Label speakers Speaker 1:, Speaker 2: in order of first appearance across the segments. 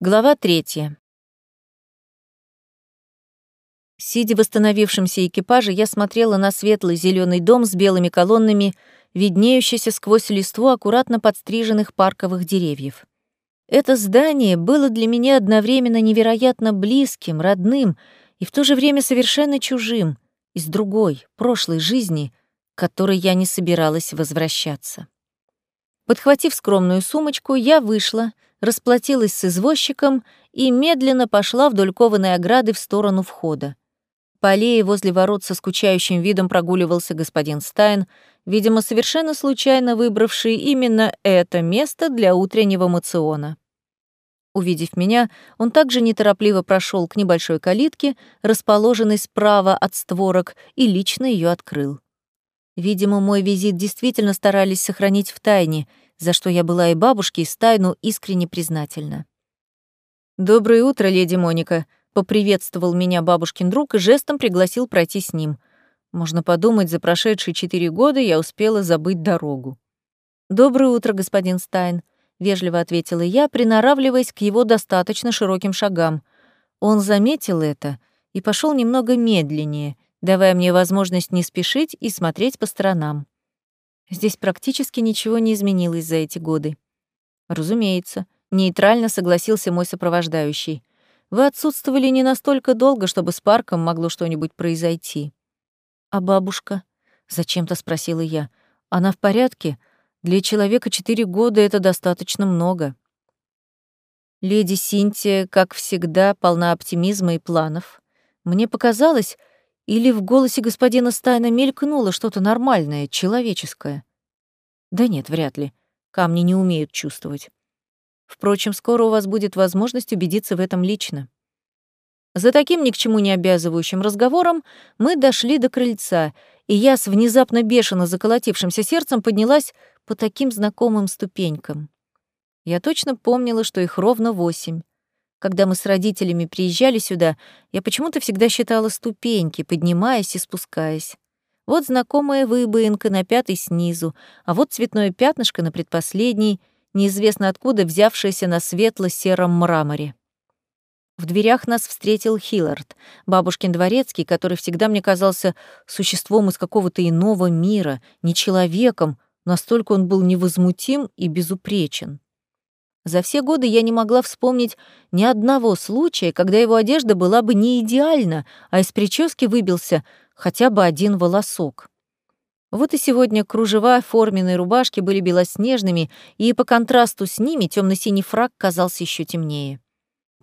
Speaker 1: Глава третья. Сидя в остановившемся экипаже, я смотрела на светлый зеленый дом с белыми колоннами, виднеющийся сквозь листву аккуратно подстриженных парковых деревьев. Это здание было для меня одновременно невероятно близким, родным и в то же время совершенно чужим, из другой, прошлой жизни, к которой я не собиралась возвращаться. Подхватив скромную сумочку, я вышла — расплатилась с извозчиком и медленно пошла вдоль кованой ограды в сторону входа. По аллее возле ворот со скучающим видом прогуливался господин Стайн, видимо, совершенно случайно выбравший именно это место для утреннего мациона. Увидев меня, он также неторопливо прошел к небольшой калитке, расположенной справа от створок, и лично ее открыл. Видимо, мой визит действительно старались сохранить в тайне — за что я была и бабушке, и Стайну искренне признательна. «Доброе утро, леди Моника», — поприветствовал меня бабушкин друг и жестом пригласил пройти с ним. Можно подумать, за прошедшие четыре года я успела забыть дорогу. «Доброе утро, господин Стайн», — вежливо ответила я, приноравливаясь к его достаточно широким шагам. Он заметил это и пошел немного медленнее, давая мне возможность не спешить и смотреть по сторонам. Здесь практически ничего не изменилось за эти годы. Разумеется, нейтрально согласился мой сопровождающий. Вы отсутствовали не настолько долго, чтобы с парком могло что-нибудь произойти. А бабушка? Зачем-то спросила я. Она в порядке? Для человека четыре года это достаточно много. Леди Синтия, как всегда, полна оптимизма и планов. Мне показалось, или в голосе господина Стайна мелькнуло что-то нормальное, человеческое? Да нет, вряд ли. Камни не умеют чувствовать. Впрочем, скоро у вас будет возможность убедиться в этом лично. За таким ни к чему не обязывающим разговором мы дошли до крыльца, и я с внезапно бешено заколотившимся сердцем поднялась по таким знакомым ступенькам. Я точно помнила, что их ровно восемь. Когда мы с родителями приезжали сюда, я почему-то всегда считала ступеньки, поднимаясь и спускаясь. Вот знакомая выбоинка на пятой снизу, а вот цветное пятнышко на предпоследней, неизвестно откуда взявшееся на светло-сером мраморе. В дверях нас встретил Хиллард, бабушкин дворецкий, который всегда мне казался существом из какого-то иного мира, не человеком, настолько он был невозмутим и безупречен. За все годы я не могла вспомнить ни одного случая, когда его одежда была бы не идеальна, а из прически выбился хотя бы один волосок. Вот и сегодня кружева форменной рубашки были белоснежными, и по контрасту с ними темно синий фраг казался еще темнее.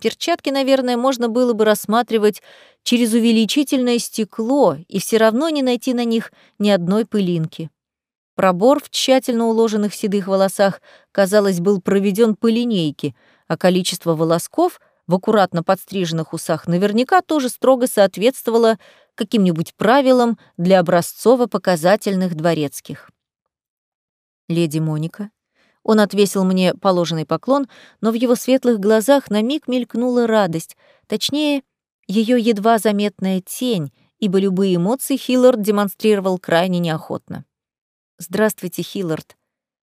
Speaker 1: Перчатки, наверное, можно было бы рассматривать через увеличительное стекло и все равно не найти на них ни одной пылинки. Пробор в тщательно уложенных седых волосах, казалось, был проведен по линейке, а количество волосков в аккуратно подстриженных усах наверняка тоже строго соответствовало каким-нибудь правилам для образцово-показательных дворецких. «Леди Моника?» Он отвесил мне положенный поклон, но в его светлых глазах на миг мелькнула радость, точнее, ее едва заметная тень, ибо любые эмоции Хиллард демонстрировал крайне неохотно. «Здравствуйте, Хиллард».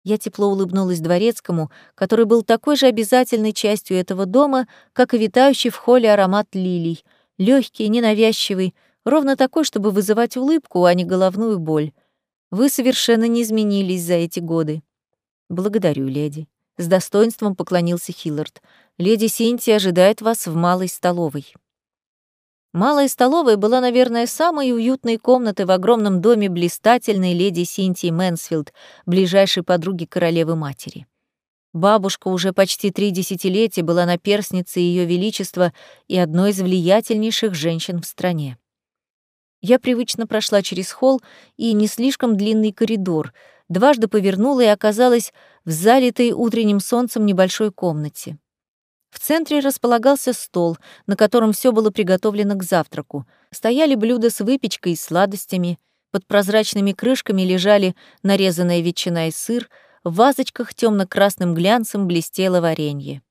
Speaker 1: Я тепло улыбнулась дворецкому, который был такой же обязательной частью этого дома, как и витающий в холле аромат лилий, легкий, ненавязчивый, ровно такой, чтобы вызывать улыбку, а не головную боль. Вы совершенно не изменились за эти годы. Благодарю, леди. С достоинством поклонился Хиллард. Леди Синти ожидает вас в малой столовой. Малая столовая была, наверное, самой уютной комнатой в огромном доме блистательной леди Синтии Мэнсфилд, ближайшей подруги королевы-матери. Бабушка уже почти три десятилетия была наперсницей Ее Величества и одной из влиятельнейших женщин в стране. Я привычно прошла через холл и не слишком длинный коридор, дважды повернула и оказалась в залитой утренним солнцем небольшой комнате. В центре располагался стол, на котором все было приготовлено к завтраку. Стояли блюда с выпечкой и сладостями, под прозрачными крышками лежали нарезанная ветчина и сыр, в вазочках темно красным глянцем блестело варенье.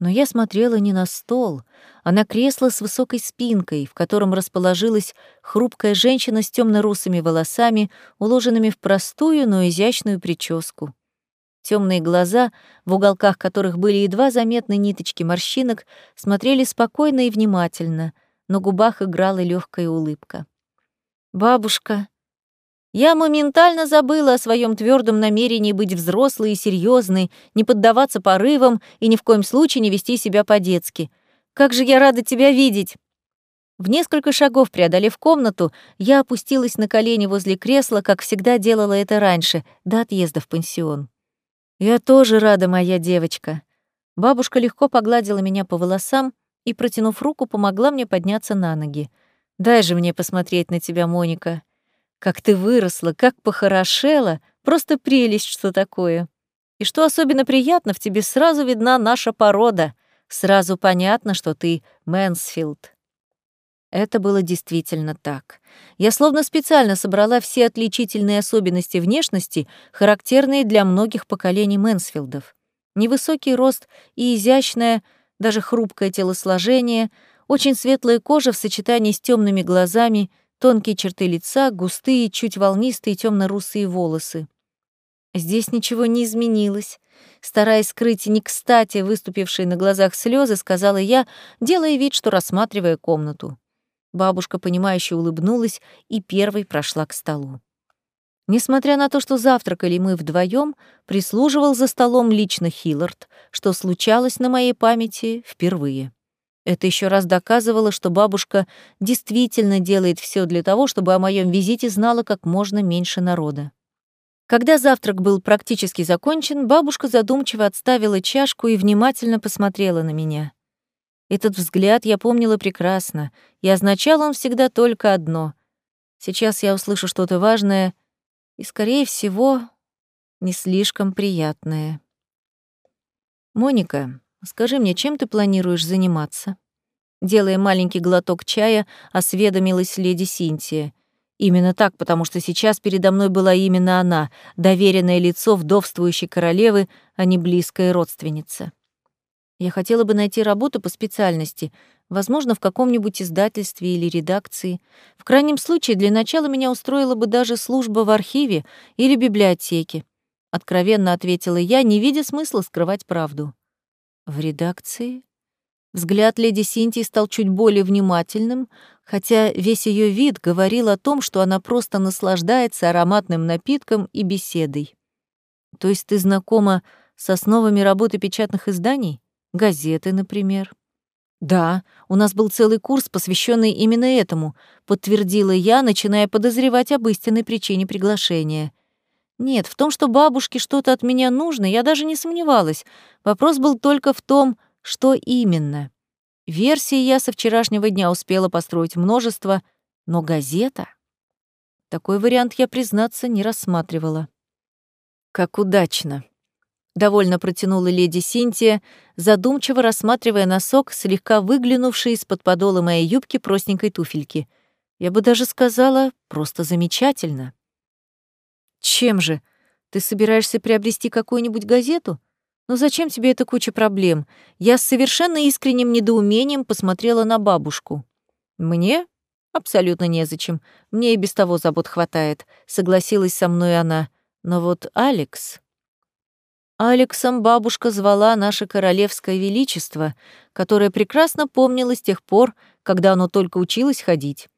Speaker 1: Но я смотрела не на стол, а на кресло с высокой спинкой, в котором расположилась хрупкая женщина с темно русыми волосами, уложенными в простую, но изящную прическу. Темные глаза, в уголках которых были едва заметны ниточки морщинок, смотрели спокойно и внимательно, на губах играла легкая улыбка. «Бабушка», я моментально забыла о своем твердом намерении быть взрослой и серьезной, не поддаваться порывам и ни в коем случае не вести себя по-детски. Как же я рада тебя видеть! В несколько шагов преодолев комнату, я опустилась на колени возле кресла, как всегда делала это раньше, до отъезда в пансион. «Я тоже рада, моя девочка». Бабушка легко погладила меня по волосам и, протянув руку, помогла мне подняться на ноги. «Дай же мне посмотреть на тебя, Моника. Как ты выросла, как похорошела, просто прелесть, что такое. И что особенно приятно, в тебе сразу видна наша порода, сразу понятно, что ты Мэнсфилд. Это было действительно так. Я словно специально собрала все отличительные особенности внешности, характерные для многих поколений Мэнсфилдов. Невысокий рост и изящное, даже хрупкое телосложение, очень светлая кожа в сочетании с темными глазами — тонкие черты лица, густые, чуть волнистые темно-русые волосы. Здесь ничего не изменилось. Стараясь скрыть не кстати выступившие на глазах слезы, сказала я, делая вид, что рассматривая комнату. Бабушка, понимающе улыбнулась и первой прошла к столу. Несмотря на то, что завтракали мы вдвоем, прислуживал за столом лично Хиллард, что случалось на моей памяти впервые. Это еще раз доказывало, что бабушка действительно делает все для того, чтобы о моем визите знало как можно меньше народа. Когда завтрак был практически закончен, бабушка задумчиво отставила чашку и внимательно посмотрела на меня. Этот взгляд я помнила прекрасно, и означал он всегда только одно. Сейчас я услышу что-то важное и, скорее всего, не слишком приятное. «Моника, Скажи мне, чем ты планируешь заниматься?» Делая маленький глоток чая, осведомилась леди Синтия. Именно так, потому что сейчас передо мной была именно она, доверенное лицо вдовствующей королевы, а не близкая родственница. Я хотела бы найти работу по специальности, возможно, в каком-нибудь издательстве или редакции. В крайнем случае, для начала меня устроила бы даже служба в архиве или библиотеке. Откровенно ответила я, не видя смысла скрывать правду. В редакции? Взгляд леди Синтии стал чуть более внимательным, хотя весь ее вид говорил о том, что она просто наслаждается ароматным напитком и беседой. То есть ты знакома с основами работы печатных изданий? Газеты, например? Да, у нас был целый курс, посвященный именно этому, подтвердила я, начиная подозревать об истинной причине приглашения. Нет, в том, что бабушке что-то от меня нужно, я даже не сомневалась. Вопрос был только в том, что именно. Версии я со вчерашнего дня успела построить множество, но газета... Такой вариант я, признаться, не рассматривала. Как удачно. Довольно протянула леди Синтия, задумчиво рассматривая носок, слегка выглянувший из-под подола моей юбки простенькой туфельки. Я бы даже сказала, просто замечательно. Чем же? Ты собираешься приобрести какую-нибудь газету? Но зачем тебе эта куча проблем? Я с совершенно искренним недоумением посмотрела на бабушку. Мне? Абсолютно незачем. Мне и без того забот хватает, согласилась со мной она. Но вот Алекс... Алексом бабушка звала наше королевское величество, которое прекрасно помнило с тех пор, когда оно только училось ходить.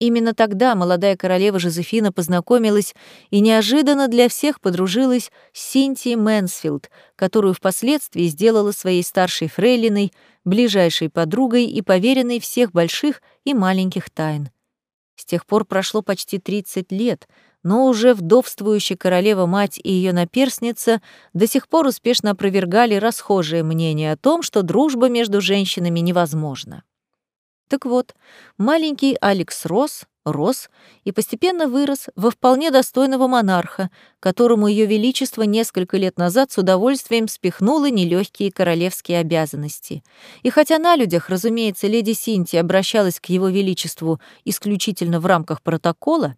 Speaker 1: Именно тогда молодая королева Жозефина познакомилась и неожиданно для всех подружилась с Синтией Мэнсфилд, которую впоследствии сделала своей старшей фрейлиной, ближайшей подругой и поверенной всех больших и маленьких тайн. С тех пор прошло почти 30 лет, но уже вдовствующая королева-мать и ее наперсница до сих пор успешно опровергали расхожее мнение о том, что дружба между женщинами невозможна. Так вот, маленький Алекс рос, рос и постепенно вырос во вполне достойного монарха, которому Ее Величество несколько лет назад с удовольствием спихнуло нелегкие королевские обязанности. И хотя на людях, разумеется, леди Синти обращалась к Его Величеству исключительно в рамках протокола,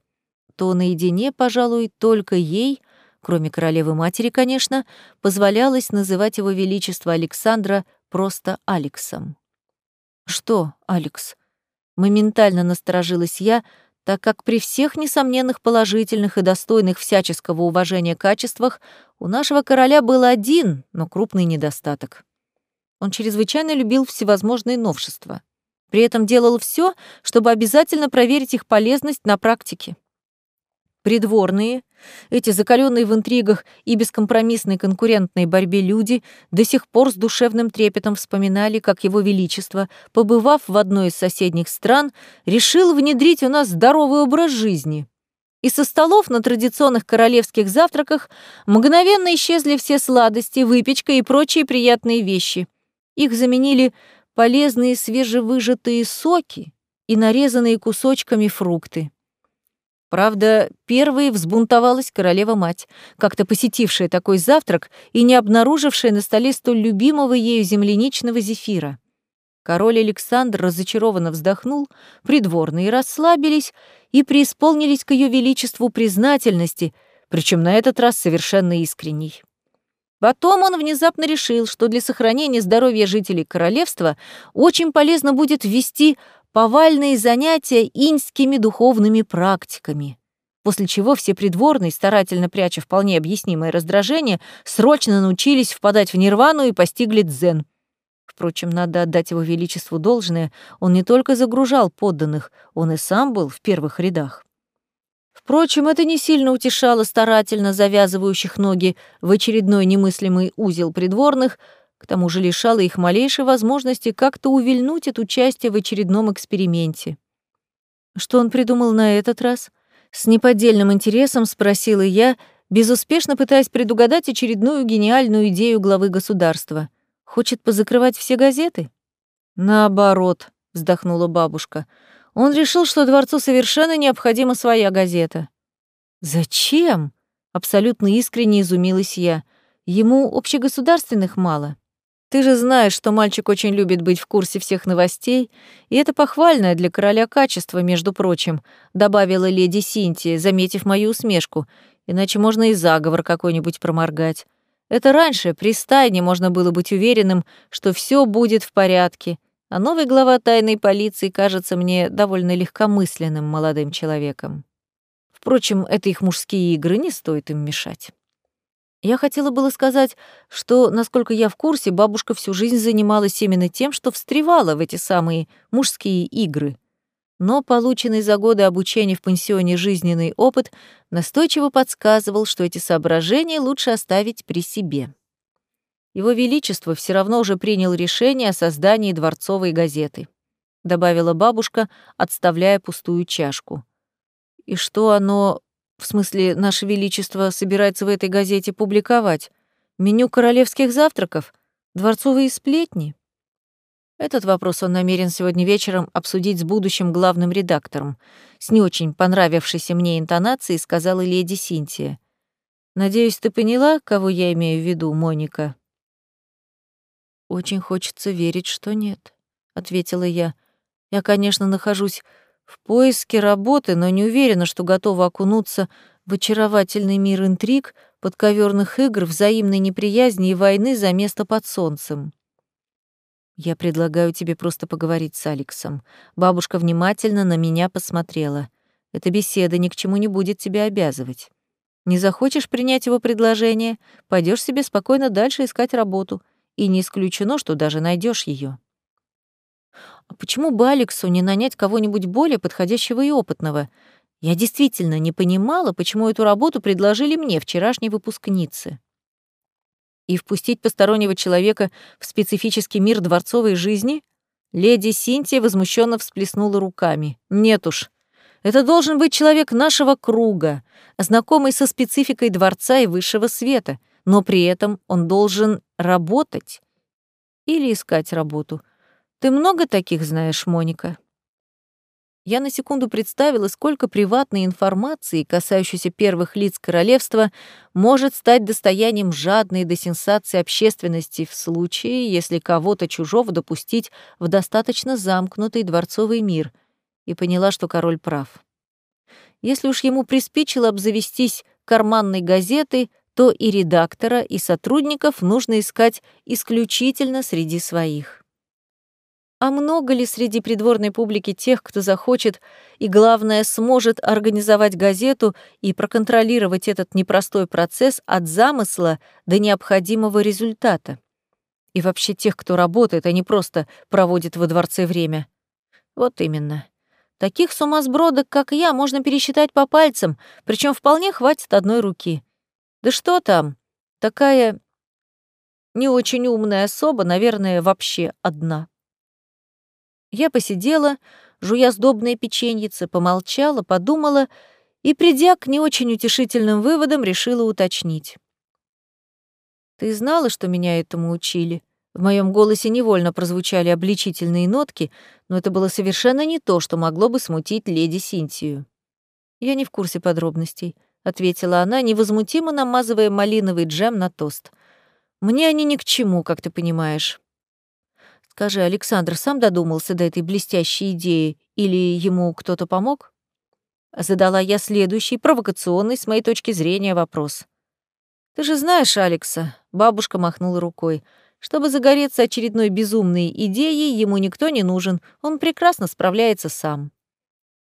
Speaker 1: то наедине, пожалуй, только ей, кроме королевы-матери, конечно, позволялось называть Его Величество Александра просто Алексом. «Что, Алекс?» Моментально насторожилась я, так как при всех несомненных положительных и достойных всяческого уважения качествах у нашего короля был один, но крупный недостаток. Он чрезвычайно любил всевозможные новшества. При этом делал все, чтобы обязательно проверить их полезность на практике. Придворные, эти закаленные в интригах и бескомпромиссной конкурентной борьбе люди до сих пор с душевным трепетом вспоминали, как его величество, побывав в одной из соседних стран, решил внедрить у нас здоровый образ жизни. И со столов на традиционных королевских завтраках мгновенно исчезли все сладости, выпечка и прочие приятные вещи. Их заменили полезные свежевыжатые соки и нарезанные кусочками фрукты. Правда, первой взбунтовалась королева-мать, как-то посетившая такой завтрак и не обнаружившая на столе столь любимого ею земляничного зефира. Король Александр разочарованно вздохнул, придворные расслабились и преисполнились к ее величеству признательности, причем на этот раз совершенно искренней. Потом он внезапно решил, что для сохранения здоровья жителей королевства очень полезно будет ввести повальные занятия иньскими духовными практиками. После чего все придворные, старательно пряча вполне объяснимое раздражение, срочно научились впадать в нирвану и постигли дзен. Впрочем, надо отдать его величеству должное, он не только загружал подданных, он и сам был в первых рядах. Впрочем, это не сильно утешало старательно завязывающих ноги в очередной немыслимый узел придворных, к тому же лишало их малейшей возможности как-то увильнуть от участия в очередном эксперименте. Что он придумал на этот раз? С неподдельным интересом спросила я, безуспешно пытаясь предугадать очередную гениальную идею главы государства. Хочет позакрывать все газеты? Наоборот, вздохнула бабушка. Он решил, что дворцу совершенно необходима своя газета. Зачем? Абсолютно искренне изумилась я. Ему общегосударственных мало. Ты же знаешь, что мальчик очень любит быть в курсе всех новостей, и это похвальное для короля качество, между прочим», — добавила леди Синтия, заметив мою усмешку, иначе можно и заговор какой-нибудь проморгать. Это раньше, при стайне, можно было быть уверенным, что все будет в порядке, а новый глава тайной полиции кажется мне довольно легкомысленным молодым человеком. Впрочем, это их мужские игры, не стоит им мешать. Я хотела было сказать, что, насколько я в курсе, бабушка всю жизнь занималась именно тем, что встревала в эти самые мужские игры. Но полученный за годы обучения в пансионе жизненный опыт настойчиво подсказывал, что эти соображения лучше оставить при себе. Его Величество все равно уже принял решение о создании дворцовой газеты, добавила бабушка, отставляя пустую чашку. И что оно в смысле, Наше Величество собирается в этой газете публиковать меню королевских завтраков, дворцовые сплетни? Этот вопрос он намерен сегодня вечером обсудить с будущим главным редактором. С не очень понравившейся мне интонацией сказала леди Синтия. «Надеюсь, ты поняла, кого я имею в виду, Моника?» «Очень хочется верить, что нет», — ответила я. «Я, конечно, нахожусь в поиске работы, но не уверена, что готова окунуться в очаровательный мир интриг, подковерных игр, взаимной неприязни и войны за место под солнцем. Я предлагаю тебе просто поговорить с Алексом. Бабушка внимательно на меня посмотрела. Эта беседа ни к чему не будет тебя обязывать. Не захочешь принять его предложение, пойдешь себе спокойно дальше искать работу, и не исключено, что даже найдешь ее. А почему бы Алексу не нанять кого-нибудь более подходящего и опытного? Я действительно не понимала, почему эту работу предложили мне, вчерашней выпускнице. И впустить постороннего человека в специфический мир дворцовой жизни? Леди Синтия возмущенно всплеснула руками. Нет уж. Это должен быть человек нашего круга, знакомый со спецификой дворца и высшего света, но при этом он должен работать или искать работу — ты много таких знаешь, Моника? Я на секунду представила, сколько приватной информации, касающейся первых лиц королевства, может стать достоянием жадной до сенсации общественности в случае, если кого-то чужого допустить в достаточно замкнутый дворцовый мир, и поняла, что король прав. Если уж ему приспичило обзавестись карманной газетой, то и редактора, и сотрудников нужно искать исключительно среди своих. А много ли среди придворной публики тех, кто захочет и, главное, сможет организовать газету и проконтролировать этот непростой процесс от замысла до необходимого результата? И вообще тех, кто работает, а не просто проводит во дворце время. Вот именно. Таких сумасбродок, как я, можно пересчитать по пальцам, причем вполне хватит одной руки. Да что там, такая не очень умная особа, наверное, вообще одна. Я посидела, жуя сдобные печеньицы, помолчала, подумала и, придя к не очень утешительным выводам, решила уточнить. «Ты знала, что меня этому учили?» В моем голосе невольно прозвучали обличительные нотки, но это было совершенно не то, что могло бы смутить леди Синтию. «Я не в курсе подробностей», — ответила она, невозмутимо намазывая малиновый джем на тост. «Мне они ни к чему, как ты понимаешь». Скажи, Александр сам додумался до этой блестящей идеи или ему кто-то помог? Задала я следующий, провокационный, с моей точки зрения, вопрос. «Ты же знаешь Алекса», — бабушка махнула рукой. «Чтобы загореться очередной безумной идеей, ему никто не нужен, он прекрасно справляется сам».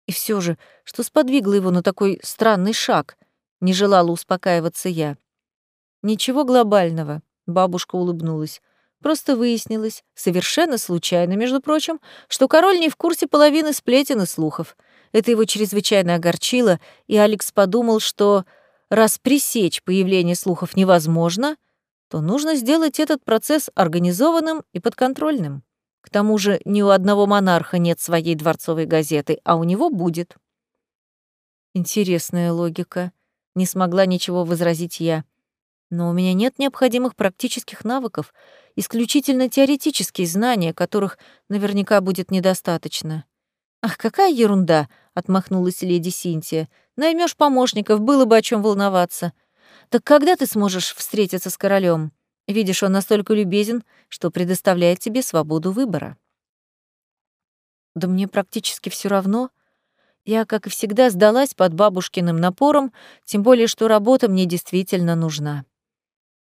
Speaker 1: И все же, что сподвигло его на такой странный шаг, не желала успокаиваться я. «Ничего глобального», — бабушка улыбнулась. Просто выяснилось, совершенно случайно, между прочим, что король не в курсе половины сплетен и слухов. Это его чрезвычайно огорчило, и Алекс подумал, что раз пресечь появление слухов невозможно, то нужно сделать этот процесс организованным и подконтрольным. К тому же ни у одного монарха нет своей дворцовой газеты, а у него будет. Интересная логика. Не смогла ничего возразить я. Но у меня нет необходимых практических навыков, исключительно теоретические знания, которых наверняка будет недостаточно. «Ах, какая ерунда!» — отмахнулась леди Синтия. Наймешь помощников, было бы о чем волноваться. Так когда ты сможешь встретиться с королем? Видишь, он настолько любезен, что предоставляет тебе свободу выбора». «Да мне практически все равно», я, как и всегда, сдалась под бабушкиным напором, тем более, что работа мне действительно нужна.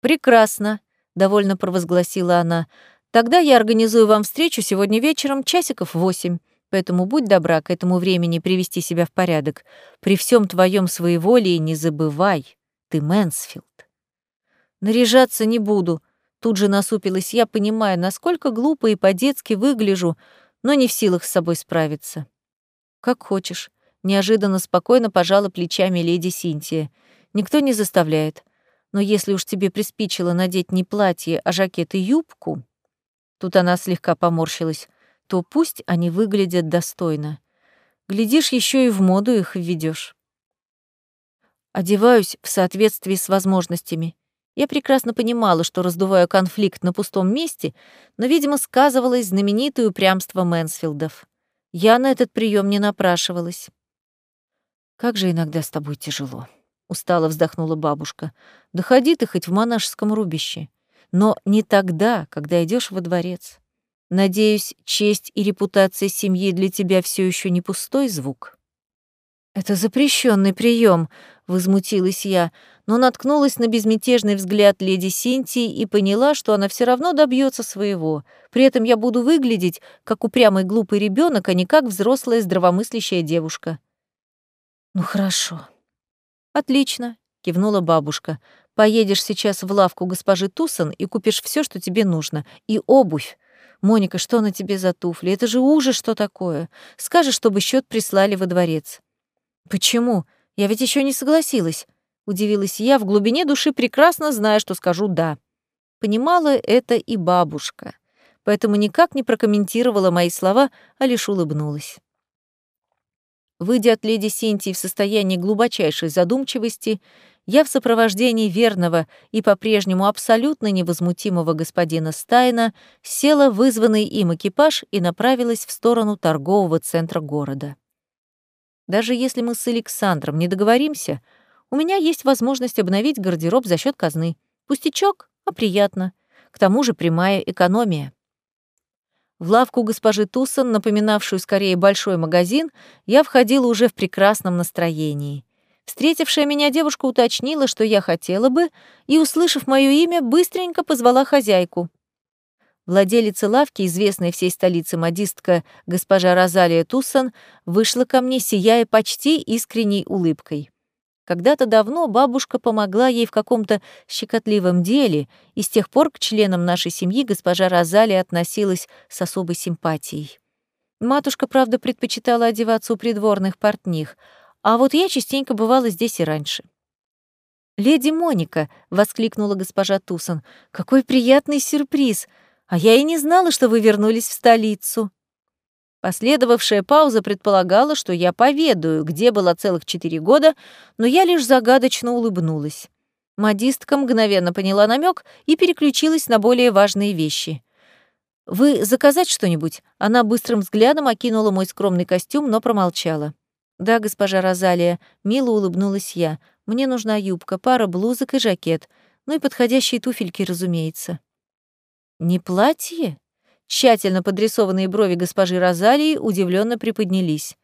Speaker 1: «Прекрасно», — довольно провозгласила она. «Тогда я организую вам встречу сегодня вечером часиков восемь, поэтому будь добра к этому времени привести себя в порядок. При всем твоем своеволии не забывай, ты Мэнсфилд». «Наряжаться не буду», — тут же насупилась я, понимая, насколько глупо и по-детски выгляжу, но не в силах с собой справиться. «Как хочешь», — неожиданно спокойно пожала плечами леди Синтия. «Никто не заставляет. Но если уж тебе приспичило надеть не платье, а жакет и юбку...» Тут она слегка поморщилась. «То пусть они выглядят достойно. Глядишь, еще и в моду их введешь. Одеваюсь в соответствии с возможностями. Я прекрасно понимала, что раздуваю конфликт на пустом месте, но, видимо, сказывалось знаменитое упрямство Мэнсфилдов. Я на этот прием не напрашивалась. «Как же иногда с тобой тяжело», устало вздохнула бабушка. Да ходи ты хоть в монашеском рубище, но не тогда, когда идешь во дворец. Надеюсь, честь и репутация семьи для тебя все еще не пустой звук. Это запрещенный прием, возмутилась я, но наткнулась на безмятежный взгляд леди Синтии и поняла, что она все равно добьется своего. При этом я буду выглядеть как упрямый глупый ребенок, а не как взрослая здравомыслящая девушка. Ну хорошо, «Отлично», — кивнула бабушка. «Поедешь сейчас в лавку госпожи Тусон и купишь все, что тебе нужно. И обувь. Моника, что на тебе за туфли? Это же ужас, что такое. Скажешь, чтобы счет прислали во дворец». «Почему? Я ведь еще не согласилась», — удивилась я, в глубине души прекрасно зная, что скажу «да». Понимала это и бабушка, поэтому никак не прокомментировала мои слова, а лишь улыбнулась. Выйдя от леди Синтии в состоянии глубочайшей задумчивости, я в сопровождении верного и по-прежнему абсолютно невозмутимого господина Стайна села вызванный им экипаж и направилась в сторону торгового центра города. Даже если мы с Александром не договоримся, у меня есть возможность обновить гардероб за счет казны. Пустячок, а приятно. К тому же прямая экономия. В лавку госпожи Тусон, напоминавшую скорее большой магазин, я входила уже в прекрасном настроении. Встретившая меня девушка уточнила, что я хотела бы, и, услышав моё имя, быстренько позвала хозяйку. Владелица лавки, известная всей столице модистка госпожа Розалия Туссан, вышла ко мне, сияя почти искренней улыбкой. Когда-то давно бабушка помогла ей в каком-то щекотливом деле, и с тех пор к членам нашей семьи госпожа Розали относилась с особой симпатией. Матушка, правда, предпочитала одеваться у придворных портних, а вот я частенько бывала здесь и раньше. «Леди Моника!» — воскликнула госпожа Тусон. «Какой приятный сюрприз! А я и не знала, что вы вернулись в столицу!» Последовавшая пауза предполагала, что я поведаю, где была целых четыре года, но я лишь загадочно улыбнулась. Модистка мгновенно поняла намек и переключилась на более важные вещи. «Вы заказать что-нибудь?» Она быстрым взглядом окинула мой скромный костюм, но промолчала. «Да, госпожа Розалия», — мило улыбнулась я. «Мне нужна юбка, пара блузок и жакет. Ну и подходящие туфельки, разумеется». «Не платье?» Тщательно подрисованные брови госпожи Розалии удивленно приподнялись.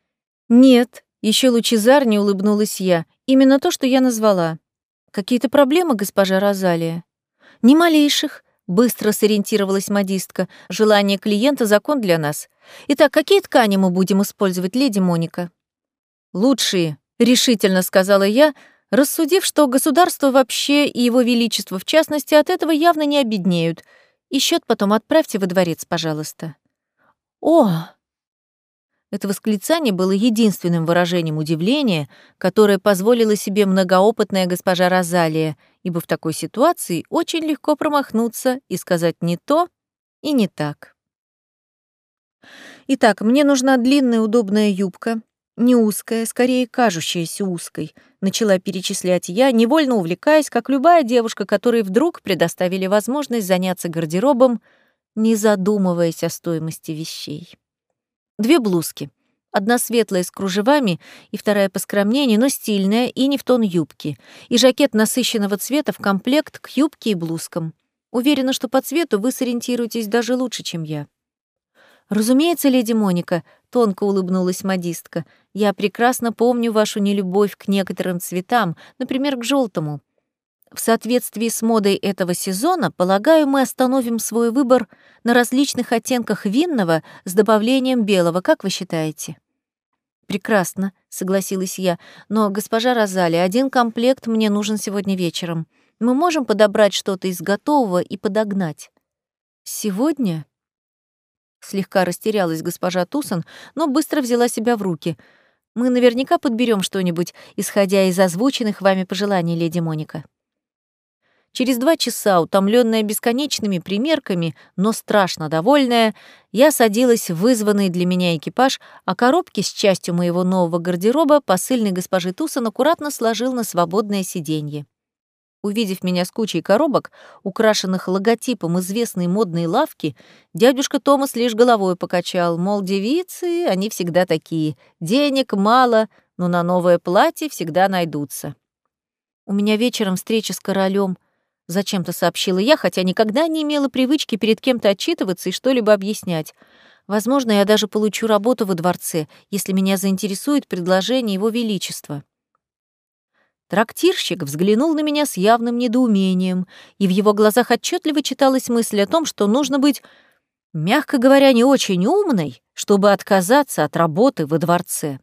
Speaker 1: «Нет», — еще лучезарнее улыбнулась я, — «именно то, что я назвала». «Какие-то проблемы, госпожа Розалия?» «Ни малейших», — быстро сориентировалась модистка. «Желание клиента — закон для нас. Итак, какие ткани мы будем использовать, леди Моника?» «Лучшие», — решительно сказала я, рассудив, что государство вообще и его величество в частности от этого явно не обеднеют — и счет потом отправьте во дворец, пожалуйста». «О!» Это восклицание было единственным выражением удивления, которое позволила себе многоопытная госпожа Розалия, ибо в такой ситуации очень легко промахнуться и сказать не то и не так. Итак, мне нужна длинная удобная юбка, не узкая, скорее кажущаяся узкой, начала перечислять я, невольно увлекаясь, как любая девушка, которой вдруг предоставили возможность заняться гардеробом, не задумываясь о стоимости вещей. Две блузки. Одна светлая с кружевами и вторая поскромнее, но стильная и не в тон юбки. И жакет насыщенного цвета в комплект к юбке и блузкам. Уверена, что по цвету вы сориентируетесь даже лучше, чем я. «Разумеется, леди Моника», — тонко улыбнулась модистка, «я прекрасно помню вашу нелюбовь к некоторым цветам, например, к желтому. В соответствии с модой этого сезона, полагаю, мы остановим свой выбор на различных оттенках винного с добавлением белого, как вы считаете?» «Прекрасно», — согласилась я, «но, госпожа Розали, один комплект мне нужен сегодня вечером. Мы можем подобрать что-то из готового и подогнать». «Сегодня?» Слегка растерялась госпожа Тусон, но быстро взяла себя в руки. «Мы наверняка подберем что-нибудь, исходя из озвученных вами пожеланий, леди Моника». Через два часа, утомленная бесконечными примерками, но страшно довольная, я садилась в вызванный для меня экипаж, а коробки с частью моего нового гардероба посыльный госпожи Тусон аккуратно сложил на свободное сиденье. Увидев меня с кучей коробок, украшенных логотипом известной модной лавки, дядюшка Томас лишь головой покачал, мол, девицы, они всегда такие, денег мало, но на новое платье всегда найдутся. У меня вечером встреча с королем, зачем-то сообщила я, хотя никогда не имела привычки перед кем-то отчитываться и что-либо объяснять. Возможно, я даже получу работу во дворце, если меня заинтересует предложение его величества. Трактирщик взглянул на меня с явным недоумением, и в его глазах отчетливо читалась мысль о том, что нужно быть, мягко говоря, не очень умной, чтобы отказаться от работы во дворце.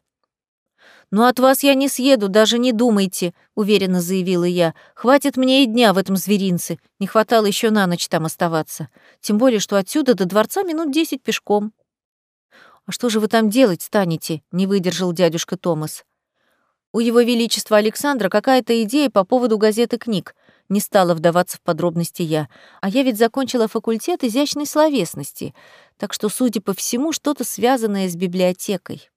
Speaker 1: «Но от вас я не съеду, даже не думайте», — уверенно заявила я. «Хватит мне и дня в этом зверинце. Не хватало еще на ночь там оставаться. Тем более, что отсюда до дворца минут десять пешком». «А что же вы там делать станете?» — не выдержал дядюшка Томас. У Его Величества Александра какая-то идея по поводу газеты книг. Не стала вдаваться в подробности я. А я ведь закончила факультет изящной словесности, так что, судя по всему, что-то связанное с библиотекой.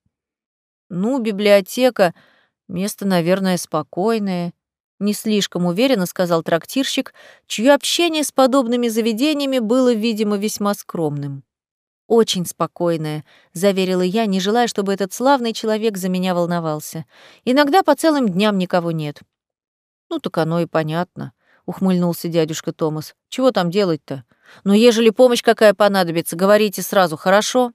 Speaker 1: Ну, библиотека — место, наверное, спокойное. Не слишком уверенно сказал трактирщик, чье общение с подобными заведениями было, видимо, весьма скромным. «Очень спокойная», — заверила я, не желая, чтобы этот славный человек за меня волновался. «Иногда по целым дням никого нет». «Ну так оно и понятно», — ухмыльнулся дядюшка Томас. «Чего там делать-то? Но ежели помощь какая понадобится, говорите сразу, хорошо?»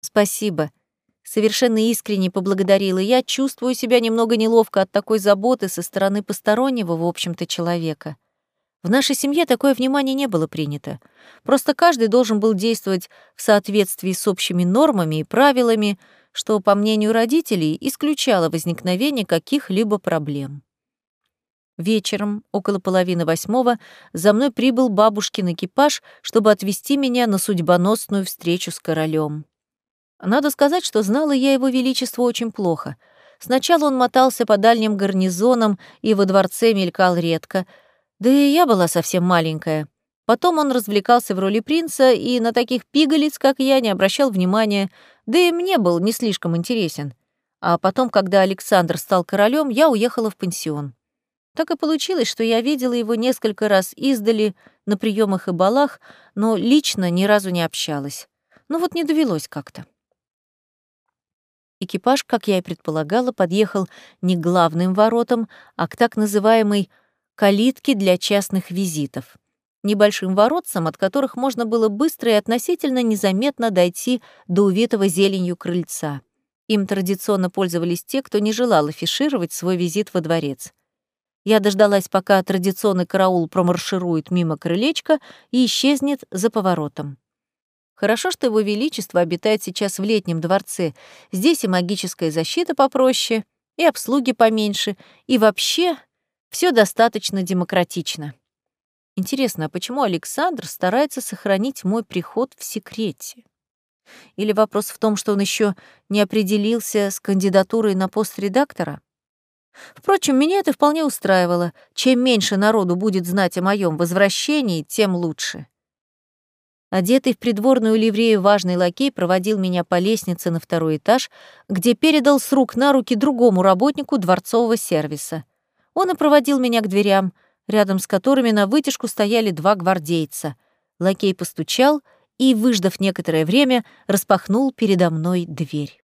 Speaker 1: «Спасибо», — совершенно искренне поблагодарила я, чувствую себя немного неловко от такой заботы со стороны постороннего, в общем-то, человека. В нашей семье такое внимание не было принято. Просто каждый должен был действовать в соответствии с общими нормами и правилами, что, по мнению родителей, исключало возникновение каких-либо проблем. Вечером, около половины восьмого, за мной прибыл бабушкин экипаж, чтобы отвезти меня на судьбоносную встречу с королем. Надо сказать, что знала я его величество очень плохо. Сначала он мотался по дальним гарнизонам и во дворце мелькал редко, да и я была совсем маленькая. Потом он развлекался в роли принца и на таких пигалиц, как я, не обращал внимания, да и мне был не слишком интересен. А потом, когда Александр стал королем, я уехала в пансион. Так и получилось, что я видела его несколько раз издали, на приемах и балах, но лично ни разу не общалась. Ну вот не довелось как-то. Экипаж, как я и предполагала, подъехал не к главным воротам, а к так называемой «калитке для частных визитов» небольшим воротцам, от которых можно было быстро и относительно незаметно дойти до увитого зеленью крыльца. Им традиционно пользовались те, кто не желал афишировать свой визит во дворец. Я дождалась, пока традиционный караул промарширует мимо крылечка и исчезнет за поворотом. Хорошо, что его величество обитает сейчас в летнем дворце. Здесь и магическая защита попроще, и обслуги поменьше, и вообще все достаточно демократично. Интересно, а почему Александр старается сохранить мой приход в секрете? Или вопрос в том, что он еще не определился с кандидатурой на пост редактора? Впрочем, меня это вполне устраивало. Чем меньше народу будет знать о моем возвращении, тем лучше. Одетый в придворную ливрею важный лакей проводил меня по лестнице на второй этаж, где передал с рук на руки другому работнику дворцового сервиса. Он и проводил меня к дверям, рядом с которыми на вытяжку стояли два гвардейца. Лакей постучал и, выждав некоторое время, распахнул передо мной дверь.